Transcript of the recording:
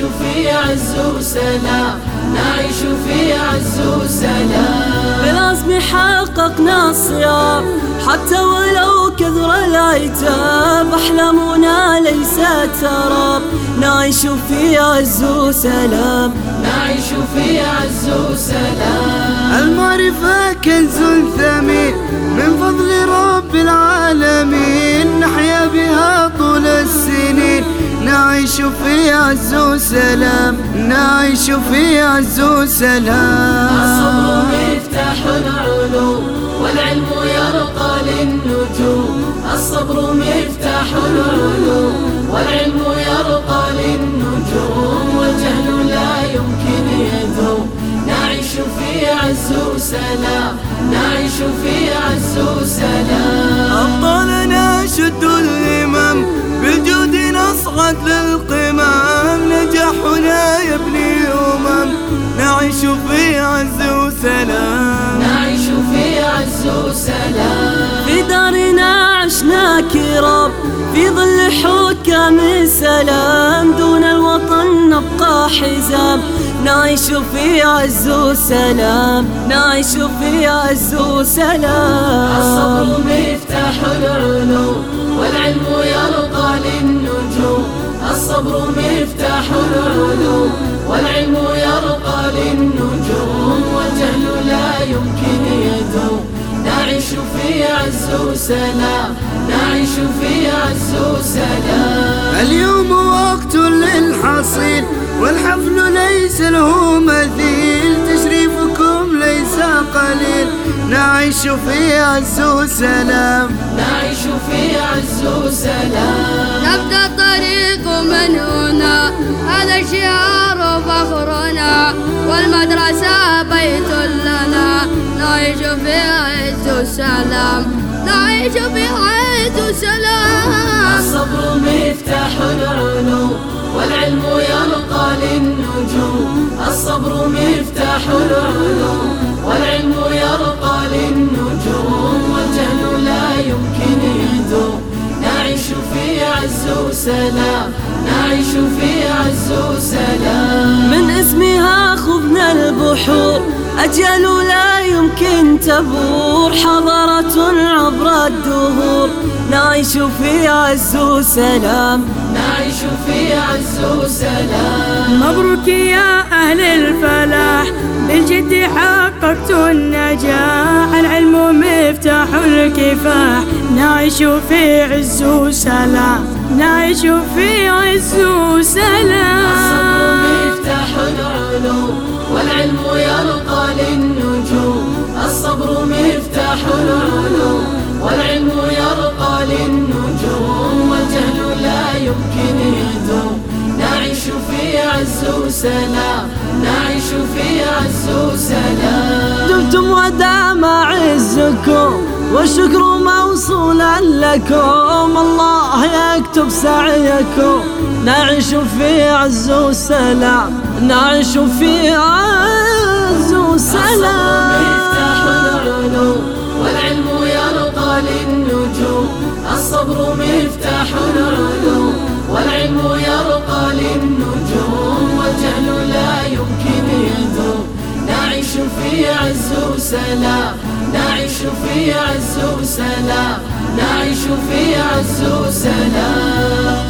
في عز وسلام نعيش في عز وسلام. بالعزم حققنا الصيام حتى ولو كثر العتاب أحلامنا ليست سراب نعيش في عز وسلام. نعيش في عز وسلام. المعرفة كنز نعيش في عز وسلام نعيش في عز وسلام. الصبر مفتاح العلوم والعلم يرقى للنجوم. الصبر مفتاح العلوم والعلم يرقى للنجوم. والجهل لا يمكن يذوب. نعيش في عز وسلام نعيش في عز حكام السلام دون الوطن نبقى حزام. نعيش في عز وسلام نعيش في عز وسلام. الصبر مفتاح العلوم والعلم يرقى للنجوم. الصبر مفتاح العلوم والعلم يرقى للنجوم. والجهل لا يمكن نعيش في عز وسلام نعيش في عز وسلام اليوم وقت للحصيل والحفل ليس له مثيل. تشريفكم ليس قليل. نعيش في عز وسلام. نعيش في عز وسلام. نبدأ الطريق من هنا هذا شعار فخرنا. والمدرسة بيت لنا. نعيش في عز وسلام. نعيش في عز وسلام الصبر مفتاح العلوم والعلم يرقى للنجوم. الصبر مفتاح العلوم والعلم يرقى للنجوم. والجهل لا يمكن يذوب نعيش في عز وسلام. نعيش في عز وسلام. من اسمها خضنا البحور. أجيال لا يمكن تبور حضارة عبر الدهور. نعيش في عز وسلام. نعيش في عز وسلام. مبروك يا أهل الفلاح. بالجد حققت النجاح. العلم مفتاح الكفاح. نعيش في عز وسلام. نعيش في عز الصبر وسلام مفتاح العلوم. والعلم يرقى للنجوم وسلام نعيش في عز وسلام. دمتم ودام عزكم والشكر موصولا لكم. الله يكتب سعيكم. نعيش في عز وسلام نعيش في عز الصبر مفتاح وسلام العلوم والعلم يرقى للنجوم. الصبر مفتاح العلوم والعلم يرقى للنجوم. في عز وسلام. نعيش في عز وسلام. نعيش في عز وسلام.